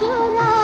चला